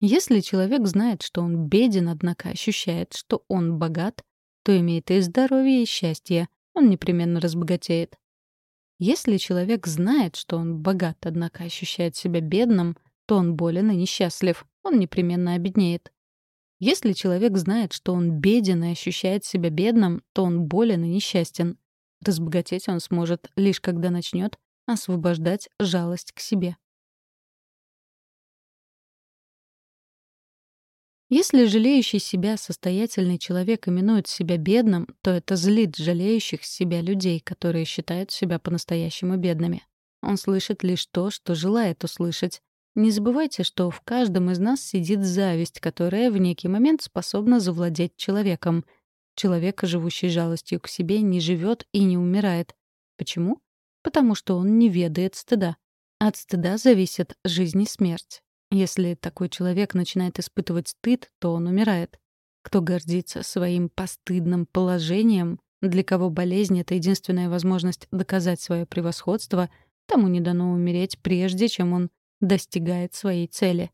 Если человек знает, что он беден, однако ощущает, что он богат, то имеет и здоровье, и счастье, он непременно разбогатеет. Если человек знает, что он богат, однако ощущает себя бедным, то он болен и несчастлив, он непременно обеднеет. Если человек знает, что он беден и ощущает себя бедным, то он болен и несчастен. Разбогатеть он сможет лишь когда начнет освобождать жалость к себе. Если жалеющий себя состоятельный человек именует себя бедным, то это злит жалеющих себя людей, которые считают себя по-настоящему бедными. Он слышит лишь то, что желает услышать. Не забывайте, что в каждом из нас сидит зависть, которая в некий момент способна завладеть человеком — Человек, живущий жалостью к себе, не живет и не умирает. Почему? Потому что он не ведает стыда. От стыда зависит жизнь и смерть. Если такой человек начинает испытывать стыд, то он умирает. Кто гордится своим постыдным положением, для кого болезнь — это единственная возможность доказать свое превосходство, тому не дано умереть, прежде чем он достигает своей цели.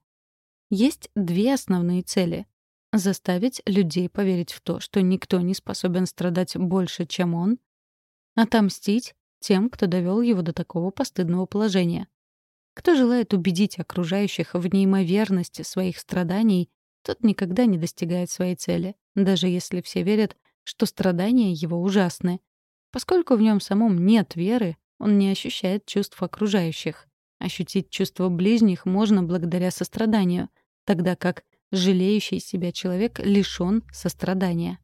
Есть две основные цели заставить людей поверить в то, что никто не способен страдать больше, чем он, отомстить тем, кто довел его до такого постыдного положения. Кто желает убедить окружающих в неимоверности своих страданий, тот никогда не достигает своей цели, даже если все верят, что страдания его ужасны. Поскольку в нем самом нет веры, он не ощущает чувств окружающих. Ощутить чувства ближних можно благодаря состраданию, тогда как жалеющий себя человек лишён сострадания.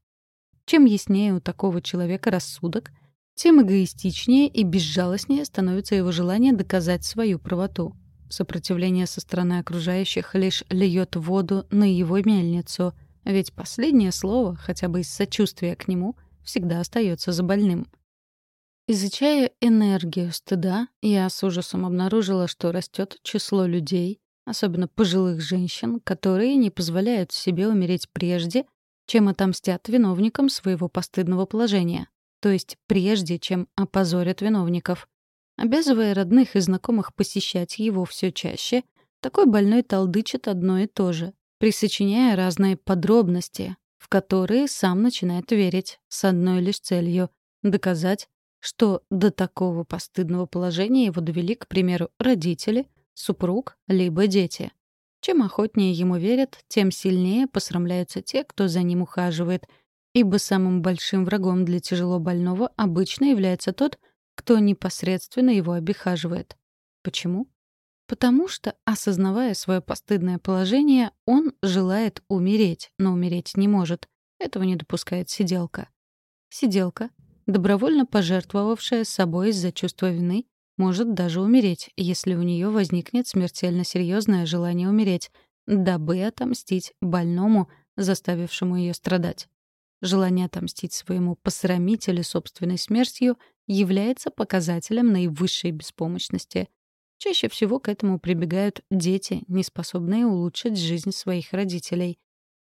Чем яснее у такого человека рассудок, тем эгоистичнее и безжалостнее становится его желание доказать свою правоту. Сопротивление со стороны окружающих лишь льет воду на его мельницу, ведь последнее слово, хотя бы из сочувствия к нему, всегда остается за больным. Изучая энергию стыда, я с ужасом обнаружила, что растет число людей, особенно пожилых женщин, которые не позволяют себе умереть прежде, чем отомстят виновникам своего постыдного положения, то есть прежде, чем опозорят виновников. Обязывая родных и знакомых посещать его все чаще, такой больной толдычит одно и то же, присочиняя разные подробности, в которые сам начинает верить, с одной лишь целью — доказать, что до такого постыдного положения его довели, к примеру, родители, супруг, либо дети. Чем охотнее ему верят, тем сильнее посрамляются те, кто за ним ухаживает, ибо самым большим врагом для тяжело больного обычно является тот, кто непосредственно его обихаживает. Почему? Потому что, осознавая свое постыдное положение, он желает умереть, но умереть не может. Этого не допускает сиделка. Сиделка, добровольно пожертвовавшая собой из-за чувства вины, может даже умереть, если у нее возникнет смертельно серьезное желание умереть, дабы отомстить больному, заставившему ее страдать. Желание отомстить своему посрамителю собственной смертью является показателем наивысшей беспомощности. Чаще всего к этому прибегают дети, не способные улучшить жизнь своих родителей.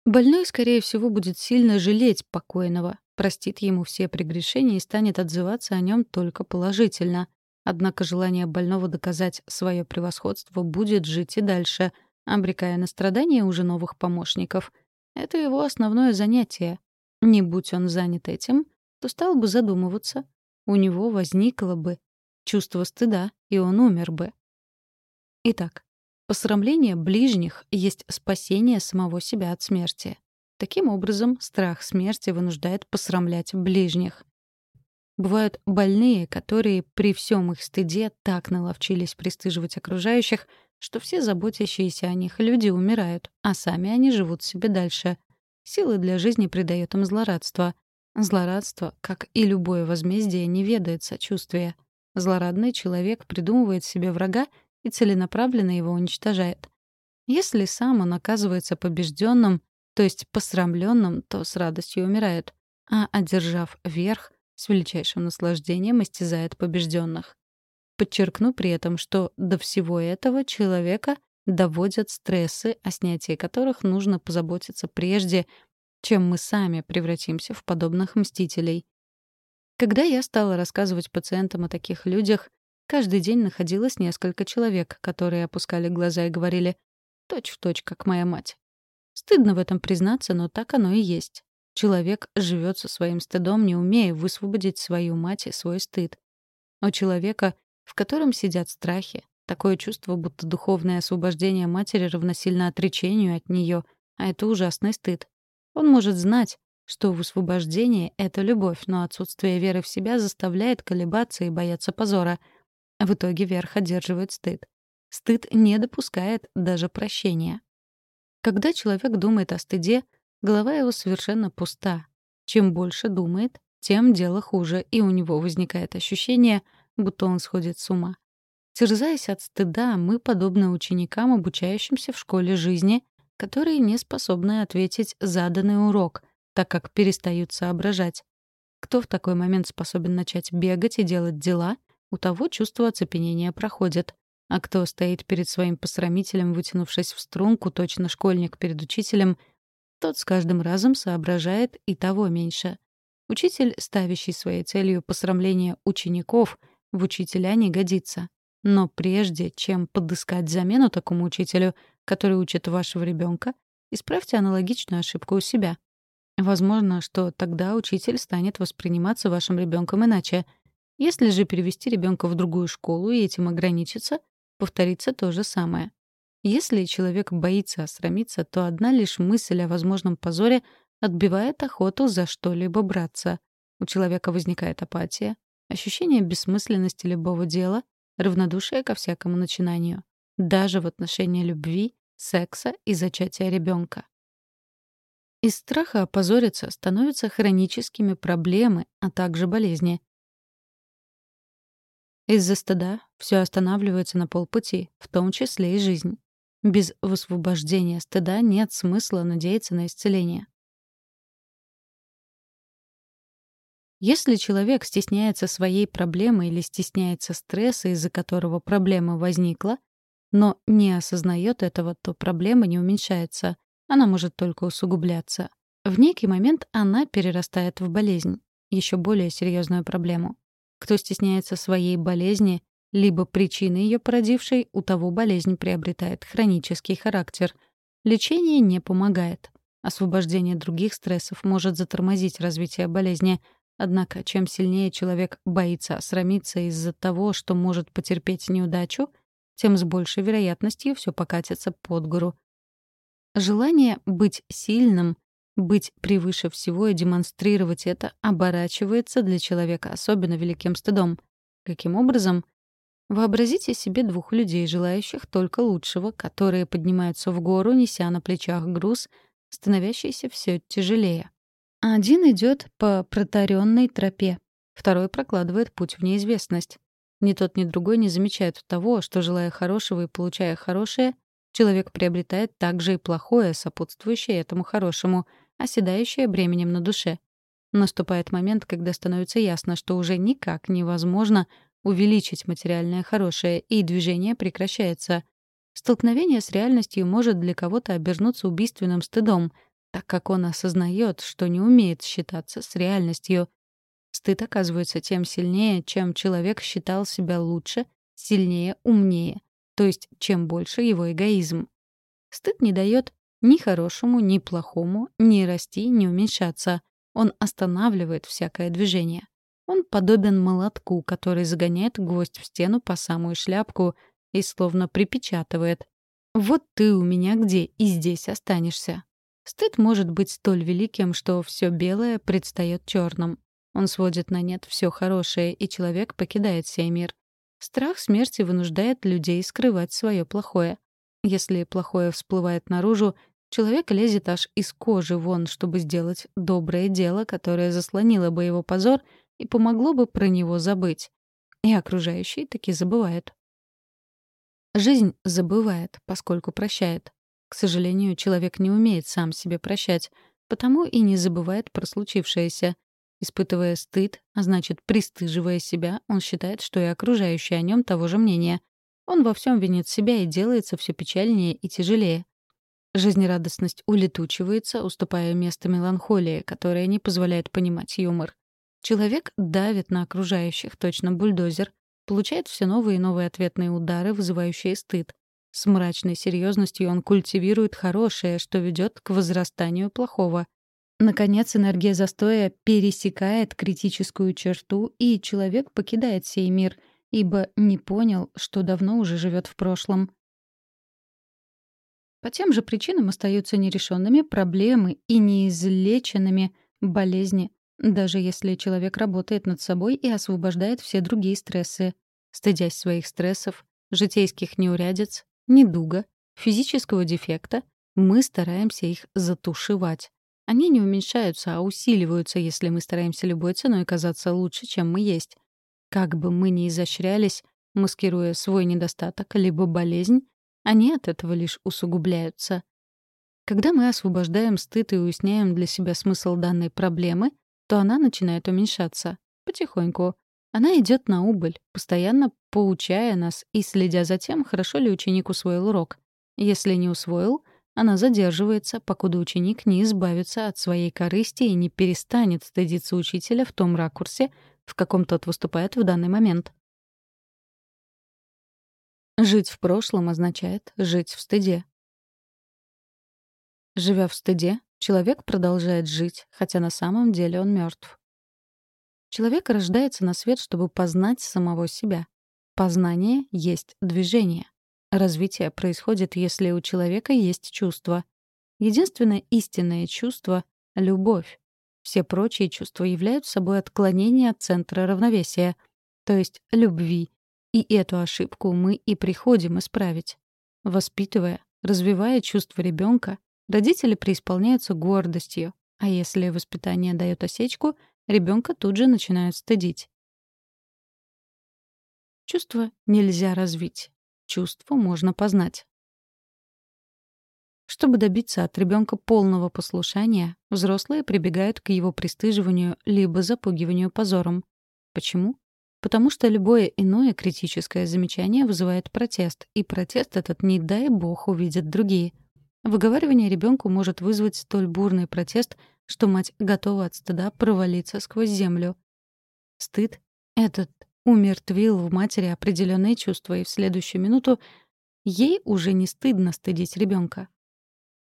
Больной, скорее всего, будет сильно жалеть покойного, простит ему все прегрешения и станет отзываться о нем только положительно. Однако желание больного доказать свое превосходство будет жить и дальше, обрекая на страдания уже новых помощников. Это его основное занятие. Не будь он занят этим, то стал бы задумываться. У него возникло бы чувство стыда, и он умер бы. Итак, посрамление ближних есть спасение самого себя от смерти. Таким образом, страх смерти вынуждает посрамлять ближних. Бывают больные, которые при всем их стыде так наловчились пристыживать окружающих, что все заботящиеся о них люди умирают, а сами они живут себе дальше — Силы для жизни придает им злорадство. Злорадство, как и любое возмездие, не ведает сочувствия. Злорадный человек придумывает себе врага и целенаправленно его уничтожает. Если сам он оказывается побежденным, то есть посрамленным, то с радостью умирает, а, одержав верх, с величайшим наслаждением истязает побежденных. Подчеркну при этом, что до всего этого человека доводят стрессы, о снятии которых нужно позаботиться прежде, чем мы сами превратимся в подобных мстителей. Когда я стала рассказывать пациентам о таких людях, каждый день находилось несколько человек, которые опускали глаза и говорили «точь в точь, как моя мать». Стыдно в этом признаться, но так оно и есть. Человек живет со своим стыдом, не умея высвободить свою мать и свой стыд. У человека, в котором сидят страхи, Такое чувство, будто духовное освобождение матери равносильно отречению от нее, а это ужасный стыд. Он может знать, что высвобождение — это любовь, но отсутствие веры в себя заставляет колебаться и бояться позора. В итоге верх одерживает стыд. Стыд не допускает даже прощения. Когда человек думает о стыде, голова его совершенно пуста. Чем больше думает, тем дело хуже, и у него возникает ощущение, будто он сходит с ума. Терзаясь от стыда, мы подобны ученикам, обучающимся в школе жизни, которые не способны ответить заданный урок, так как перестают соображать. Кто в такой момент способен начать бегать и делать дела, у того чувство оцепенения проходит. А кто стоит перед своим посрамителем, вытянувшись в струнку, точно школьник перед учителем, тот с каждым разом соображает и того меньше. Учитель, ставящий своей целью посрамление учеников, в учителя не годится. Но прежде чем подыскать замену такому учителю, который учит вашего ребенка, исправьте аналогичную ошибку у себя. Возможно, что тогда учитель станет восприниматься вашим ребенком иначе. Если же перевести ребенка в другую школу и этим ограничиться, повторится то же самое. Если человек боится осрамиться, то одна лишь мысль о возможном позоре отбивает охоту за что-либо браться. У человека возникает апатия, ощущение бессмысленности любого дела, равнодушие ко всякому начинанию. Даже в отношении любви секса и зачатия ребенка. Из страха опозориться становятся хроническими проблемы, а также болезни. Из-за стыда все останавливается на полпути, в том числе и жизнь. Без высвобождения стыда нет смысла надеяться на исцеление. Если человек стесняется своей проблемы или стесняется стресса, из-за которого проблема возникла, но не осознает этого, то проблема не уменьшается, она может только усугубляться. В некий момент она перерастает в болезнь, еще более серьезную проблему. Кто стесняется своей болезни, либо причины ее породившей, у того болезнь приобретает хронический характер. Лечение не помогает. Освобождение других стрессов может затормозить развитие болезни. Однако, чем сильнее человек боится осрамиться из-за того, что может потерпеть неудачу, тем с большей вероятностью все покатится под гору. Желание быть сильным, быть превыше всего и демонстрировать это оборачивается для человека особенно великим стыдом. Каким образом? Вообразите себе двух людей, желающих только лучшего, которые поднимаются в гору, неся на плечах груз, становящийся все тяжелее. Один идет по протаренной тропе, второй прокладывает путь в неизвестность. Ни тот, ни другой не замечают того, что, желая хорошего и получая хорошее, человек приобретает также и плохое, сопутствующее этому хорошему, оседающее бременем на душе. Наступает момент, когда становится ясно, что уже никак невозможно увеличить материальное хорошее, и движение прекращается. Столкновение с реальностью может для кого-то обернуться убийственным стыдом, так как он осознает, что не умеет считаться с реальностью — Стыд оказывается тем сильнее, чем человек считал себя лучше, сильнее, умнее. То есть, чем больше его эгоизм. Стыд не дает ни хорошему, ни плохому ни расти, ни уменьшаться. Он останавливает всякое движение. Он подобен молотку, который загоняет гвоздь в стену по самую шляпку и словно припечатывает. «Вот ты у меня где, и здесь останешься». Стыд может быть столь великим, что все белое предстает черным. Он сводит на нет все хорошее, и человек покидает сей мир. Страх смерти вынуждает людей скрывать свое плохое. Если плохое всплывает наружу, человек лезет аж из кожи вон, чтобы сделать доброе дело, которое заслонило бы его позор и помогло бы про него забыть. И окружающие таки забывают. Жизнь забывает, поскольку прощает. К сожалению, человек не умеет сам себе прощать, потому и не забывает про случившееся — Испытывая стыд, а значит, пристыживая себя, он считает, что и окружающие о нем того же мнения. Он во всем винит себя и делается все печальнее и тяжелее. Жизнерадостность улетучивается, уступая место меланхолии, которая не позволяет понимать юмор. Человек давит на окружающих, точно бульдозер, получает все новые и новые ответные удары, вызывающие стыд. С мрачной серьезностью он культивирует хорошее, что ведет к возрастанию плохого. Наконец, энергия застоя пересекает критическую черту, и человек покидает сей мир, ибо не понял, что давно уже живет в прошлом. По тем же причинам остаются нерешенными проблемы и неизлеченными болезни, даже если человек работает над собой и освобождает все другие стрессы, стыдясь своих стрессов, житейских неурядиц, недуга, физического дефекта, мы стараемся их затушевать. Они не уменьшаются, а усиливаются, если мы стараемся любой ценой казаться лучше, чем мы есть. Как бы мы ни изощрялись, маскируя свой недостаток либо болезнь, они от этого лишь усугубляются. Когда мы освобождаем стыд и уясняем для себя смысл данной проблемы, то она начинает уменьшаться. Потихоньку. Она идет на убыль, постоянно поучая нас и следя за тем, хорошо ли ученик усвоил урок. Если не усвоил, она задерживается, покуда ученик не избавится от своей корысти и не перестанет стыдиться учителя в том ракурсе, в каком тот выступает в данный момент. Жить в прошлом означает жить в стыде. Живя в стыде, человек продолжает жить, хотя на самом деле он мертв. Человек рождается на свет, чтобы познать самого себя. Познание есть движение. Развитие происходит, если у человека есть чувство. Единственное истинное чувство — любовь. Все прочие чувства являются собой отклонение от центра равновесия, то есть любви. И эту ошибку мы и приходим исправить. Воспитывая, Развивая чувство ребенка, родители преисполняются гордостью, а если воспитание дает осечку, ребенка тут же начинают стыдить. Чувство нельзя развить. Чувство можно познать. Чтобы добиться от ребенка полного послушания, взрослые прибегают к его пристыживанию либо запугиванию позором. Почему? Потому что любое иное критическое замечание вызывает протест, и протест этот, не дай бог, увидят другие. Выговаривание ребенку может вызвать столь бурный протест, что мать готова от стыда провалиться сквозь землю. Стыд этот умертвил в матери определенные чувства, и в следующую минуту ей уже не стыдно стыдить ребенка.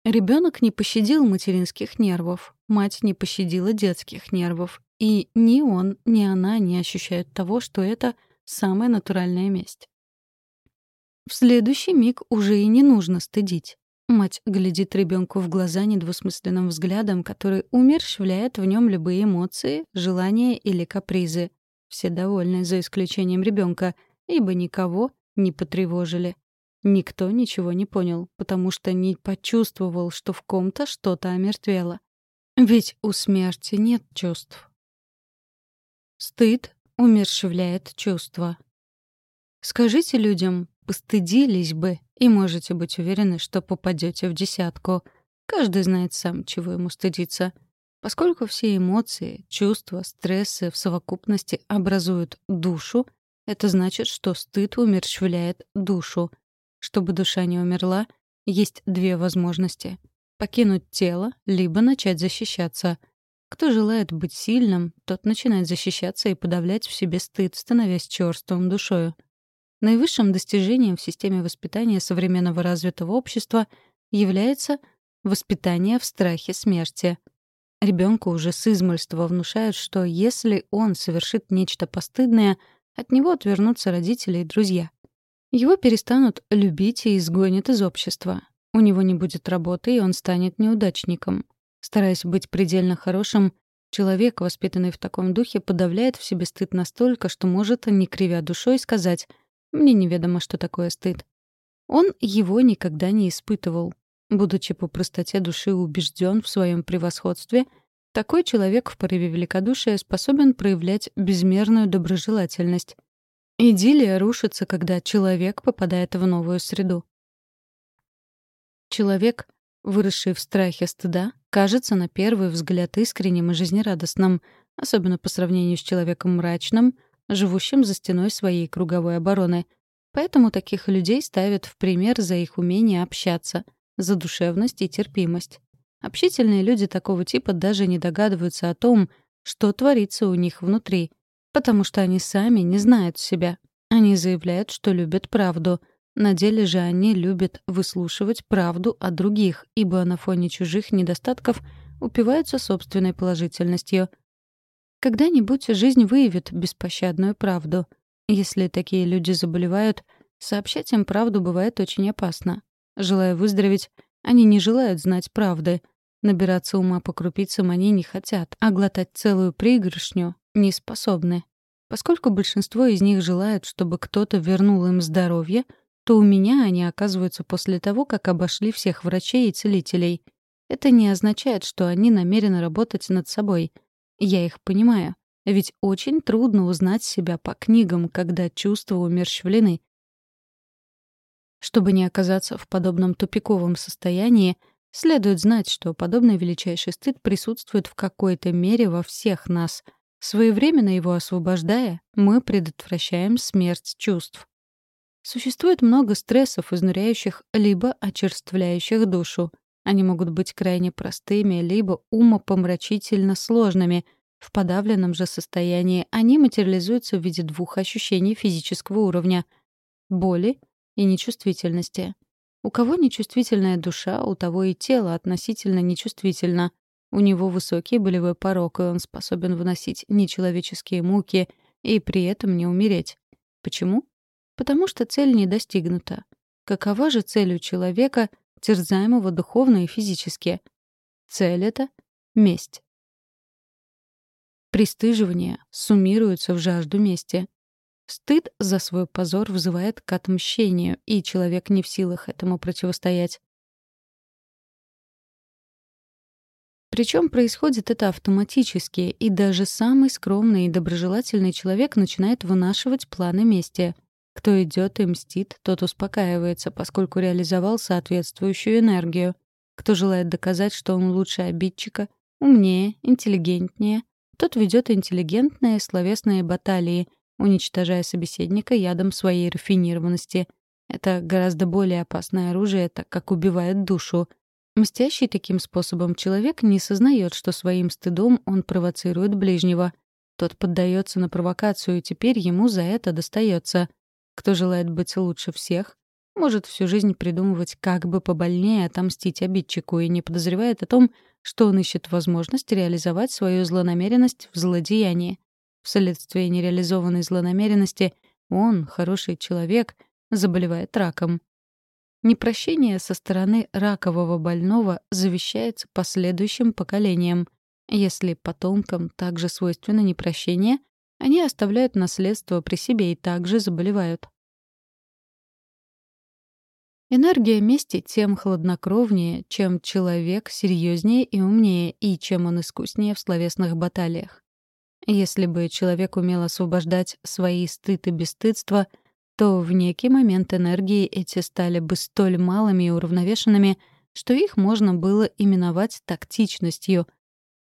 Ребенок не пощадил материнских нервов, мать не пощадила детских нервов, и ни он, ни она не ощущают того, что это самая натуральная месть. В следующий миг уже и не нужно стыдить. Мать глядит ребенку в глаза недвусмысленным взглядом, который умерщвляет в нем любые эмоции, желания или капризы. Все довольны, за исключением ребенка, ибо никого не потревожили. Никто ничего не понял, потому что не почувствовал, что в ком-то что-то омертвело. Ведь у смерти нет чувств. Стыд умерщвляет чувства. Скажите людям, постыдились бы, и можете быть уверены, что попадете в десятку. Каждый знает сам, чего ему стыдиться. Поскольку все эмоции, чувства, стрессы в совокупности образуют душу, это значит, что стыд умерщвляет душу. Чтобы душа не умерла, есть две возможности — покинуть тело, либо начать защищаться. Кто желает быть сильным, тот начинает защищаться и подавлять в себе стыд, становясь чёрствым душою. Наивысшим достижением в системе воспитания современного развитого общества является воспитание в страхе смерти. Ребенку уже с измольства внушают, что если он совершит нечто постыдное, от него отвернутся родители и друзья. Его перестанут любить и изгонят из общества. У него не будет работы, и он станет неудачником. Стараясь быть предельно хорошим, человек, воспитанный в таком духе, подавляет в себе стыд настолько, что может, не кривя душой, сказать «мне неведомо, что такое стыд». Он его никогда не испытывал. Будучи по простоте души убежден в своем превосходстве, такой человек в порыве великодушия способен проявлять безмерную доброжелательность. Идиллия рушится, когда человек попадает в новую среду. Человек, выросший в страхе стыда, кажется на первый взгляд искренним и жизнерадостным, особенно по сравнению с человеком мрачным, живущим за стеной своей круговой обороны. Поэтому таких людей ставят в пример за их умение общаться, за душевность и терпимость. Общительные люди такого типа даже не догадываются о том, что творится у них внутри — Потому что они сами не знают себя. Они заявляют, что любят правду. На деле же они любят выслушивать правду о других, ибо на фоне чужих недостатков упиваются собственной положительностью. Когда-нибудь жизнь выявит беспощадную правду. Если такие люди заболевают, сообщать им правду бывает очень опасно. Желая выздороветь, они не желают знать правды. Набираться ума по крупицам они не хотят, а глотать целую пригоршню не способны. Поскольку большинство из них желают, чтобы кто-то вернул им здоровье, то у меня они оказываются после того, как обошли всех врачей и целителей. Это не означает, что они намерены работать над собой. Я их понимаю. Ведь очень трудно узнать себя по книгам, когда чувства умерщвлены. Чтобы не оказаться в подобном тупиковом состоянии, следует знать, что подобный величайший стыд присутствует в какой-то мере во всех нас — Своевременно его освобождая, мы предотвращаем смерть чувств. Существует много стрессов, изнуряющих либо очерствляющих душу. Они могут быть крайне простыми, либо умопомрачительно сложными. В подавленном же состоянии они материализуются в виде двух ощущений физического уровня — боли и нечувствительности. У кого нечувствительная душа, у того и тело относительно нечувствительно. У него высокий болевой порог, и он способен выносить нечеловеческие муки и при этом не умереть. Почему? потому что цель не достигнута. Какова же цель у человека, терзаемого духовно и физически? Цель это — месть. Престыживание суммируется в жажду мести. Стыд за свой позор вызывает к отмщению, и человек не в силах этому противостоять. Причем происходит это автоматически, и даже самый скромный и доброжелательный человек начинает вынашивать планы мести — кто идет и мстит, тот успокаивается, поскольку реализовал соответствующую энергию. Кто желает доказать, что он лучше обидчика, умнее, интеллигентнее, тот ведет интеллигентные словесные баталии, уничтожая собеседника ядом своей рафинированности. Это гораздо более опасное оружие, так как убивает душу — Мстящий таким способом человек не сознает, что своим стыдом он провоцирует ближнего. Тот поддается на провокацию, и теперь ему за это достается. Кто желает быть лучше всех, может всю жизнь придумывать, как бы побольнее отомстить обидчику, и не подозревает о том, что он ищет возможность реализовать свою злонамеренность в злодеянии. Вследствие нереализованной злонамеренности он, хороший человек, заболевает раком. Непрощение со стороны ракового больного завещается последующим поколениям. Если потомкам также свойственно непрощение, они оставляют наследство при себе и также заболевают. Энергия мести тем хладнокровнее, чем человек серьезнее и умнее, и чем он искуснее в словесных баталиях. Если бы человек умел освобождать свои стыд и бесстыдство — то в некий момент энергии эти стали бы столь малыми и уравновешенными, что их можно было именовать тактичностью.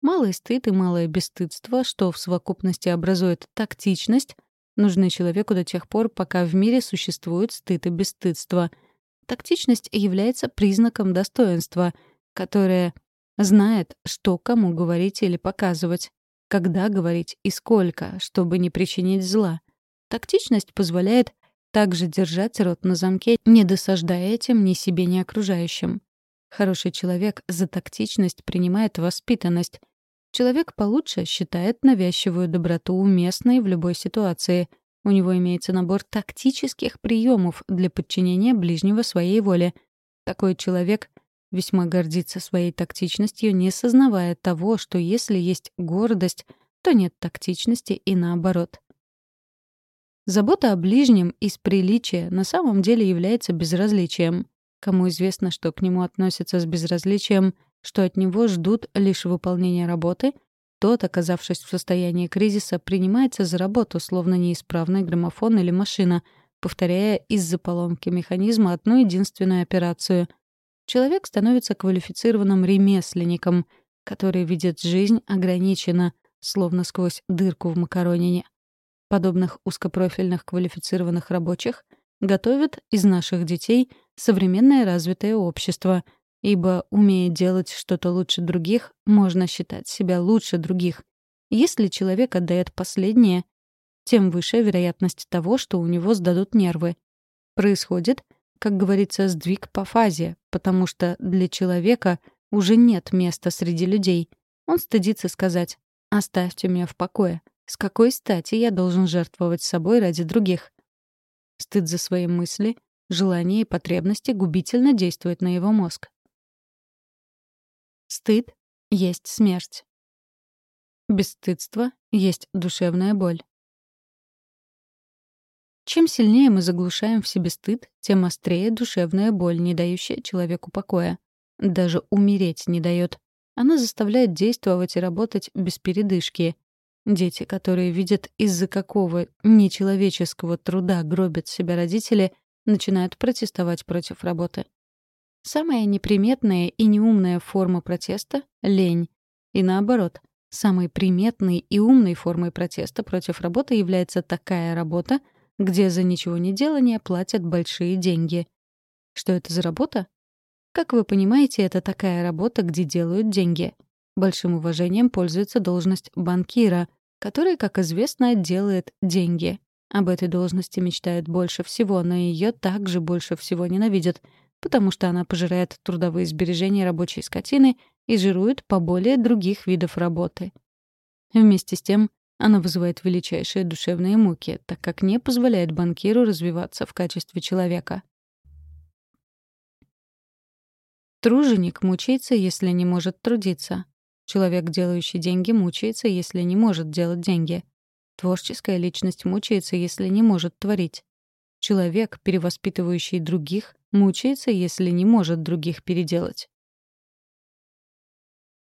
Малый стыд и малое бесстыдство, что в совокупности образует тактичность, нужны человеку до тех пор, пока в мире существует стыд и бесстыдство. Тактичность является признаком достоинства, которое знает, что кому говорить или показывать, когда говорить и сколько, чтобы не причинить зла. Тактичность позволяет также держать рот на замке, не досаждая этим ни себе, ни окружающим. Хороший человек за тактичность принимает воспитанность. Человек получше считает навязчивую доброту уместной в любой ситуации. У него имеется набор тактических приемов для подчинения ближнего своей воле. Такой человек весьма гордится своей тактичностью, не сознавая того, что если есть гордость, то нет тактичности и наоборот. Забота о ближнем из приличия на самом деле является безразличием. Кому известно, что к нему относятся с безразличием, что от него ждут лишь выполнения работы, тот, оказавшись в состоянии кризиса, принимается за работу, словно неисправный граммофон или машина, повторяя из-за поломки механизма одну единственную операцию. Человек становится квалифицированным ремесленником, который видит жизнь ограниченно, словно сквозь дырку в макаронине. Подобных узкопрофильных квалифицированных рабочих готовят из наших детей современное развитое общество, ибо, умея делать что-то лучше других, можно считать себя лучше других. Если человек отдает последнее, тем выше вероятность того, что у него сдадут нервы. Происходит, как говорится, сдвиг по фазе, потому что для человека уже нет места среди людей. Он стыдится сказать «оставьте меня в покое», с какой стати я должен жертвовать собой ради других? Стыд за свои мысли, желания и потребности губительно действует на его мозг. Стыд есть смерть. Бесстыдство есть душевная боль. Чем сильнее мы заглушаем в себе стыд, тем острее душевная боль, не дающая человеку покоя. Даже умереть не дает. Она заставляет действовать и работать без передышки. Дети, которые видят, из-за какого нечеловеческого труда гробят себя родители, начинают протестовать против работы. Самая неприметная и неумная форма протеста — лень. И наоборот, самой приметной и умной формой протеста против работы является такая работа, где за ничего не делание платят большие деньги. Что это за работа? Как вы понимаете, это такая работа, где делают деньги. Большим уважением пользуется должность банкира, который, как известно, делает деньги. Об этой должности мечтают больше всего, но ее также больше всего ненавидят, потому что она пожирает трудовые сбережения рабочей скотины и жирует поболее других видов работы. Вместе с тем, она вызывает величайшие душевные муки, так как не позволяет банкиру развиваться в качестве человека. Труженик мучается, если не может трудиться. Человек, делающий деньги, мучается, если не может делать деньги. Творческая личность мучается, если не может творить. Человек, перевоспитывающий других, мучается, если не может других переделать.